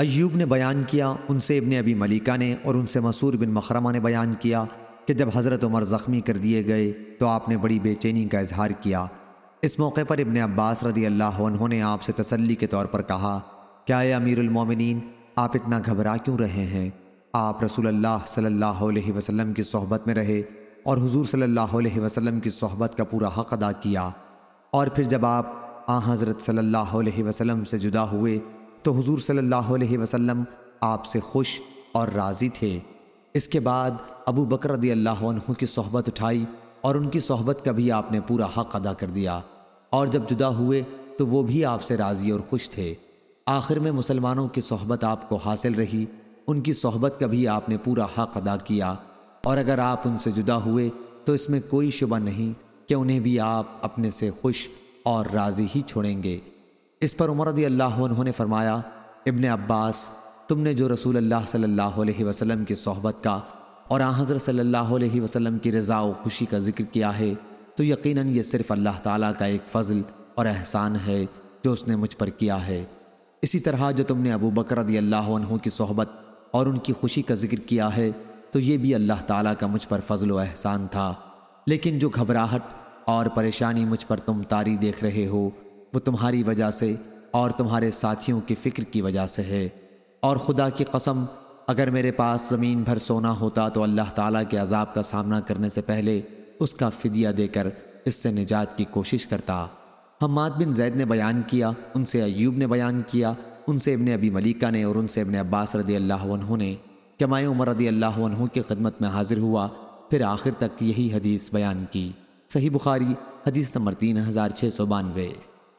ایوب نے بیان کیا، ان سے ابن ابی ملیکہ نے اور ان سے مسور بن مخرمہ نے بیان کیا کہ جب حضرت عمر زخمی کر دیے گئے تو آپ نے بڑی بے چینی کا اظہار کیا۔ اس موقع پر ابن عباس رضی اللہ عنہ نے آپ سے تسلی کے طور پر کہا کیا اے امیر المومنین، آپ اتنا گھبرا کیوں رہے ہیں؟ آپ رسول اللہ صلی اللہ علیہ وسلم کی صحبت میں رہے اور حضور صلی اللہ علیہ وسلم کی صحبت کا پورا حق ادا کیا۔ اور پھر جب آپ آ حضرت صلی اللہ علیہ وسلم سے جدا ہوئے تو حضور صلی اللہ علیہ وسلم آپ سے خوش اور راضی تھے۔ اس کے بعد ابو بکر رضی اللہ عنہ کی صحبت اٹھائی اور ان کی صحبت کا بھی آپ نے پورا حق ادا کر دیا۔ اور جب جدا ہوئے تو وہ بھی آپ سے راضی اور خوش تھے۔ آخر میں مسلمانوں کی صحبت آپ کو حاصل رہی، ان کی صحبت کا بھی آپ نے پورا حق ادا کیا۔ اور اگر آپ ان سے جدا ہوئے تو اس میں کوئی شبہ نہیں کہ انہیں بھی آپ اپنے سے خوش اور راضی ہی چھوڑیں گے۔ اس پر عمر رضی اللہ عنہ نے فرمایا، ابن عباس، تم نے جو رسول اللہ صلی اللہ علیہ وسلم کی صحبت کا اور آن حضرت صلی اللہ علیہ وسلم کی رضا و خوشی کا ذکر کیا ہے، تو یقیناً یہ صرف اللہ تعالیٰ کا ایک فضل اور احسان ہے جو اس نے مجھ پر کیا ہے۔ اسی طرح جو تم نے ابو بکر رضی اللہ عنہ کی صحبت اور ان کی خوشی کا ذکر کیا ہے، تو یہ بھی اللہ تعالیٰ کا مجھ پر فضل و احسان تھا۔ لیکن جو گھبراہٹ اور پریشانی مجھ پر تم تاری دیکھ رہے ہو وہ تمہاری وجہ سے اور تمہارے ساتھیوں کی فکر کی وجہ سے ہے۔ اور خدا کی قسم، اگر میرے پاس زمین بھر سونا ہوتا تو اللہ تعالیٰ کے عذاب کا سامنا کرنے سے پہلے اس کا فدیہ دے کر اس سے نجات کی کوشش کرتا۔ حماد بن زید نے بیان کیا، ان سے ایوب نے بیان کیا، ان سے ابن ابی ملیکہ نے اور ان سے ابن عباس رضی اللہ عنہ نے کہ میں عمر رضی اللہ عنہ کی خدمت میں حاضر ہوا، پھر آخر تک یہی حدیث بیان کی۔ صحیح بخاری، حدیث نمبر تین ہزار چھ سو بانوے۔